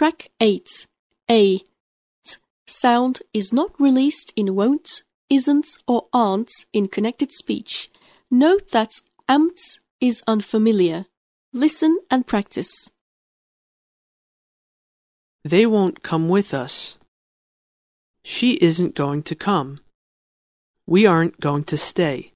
Track eight, a, sound is not released in won't, isn't, or aren't in connected speech. Note that amn't is unfamiliar. Listen and practice. They won't come with us. She isn't going to come. We aren't going to stay.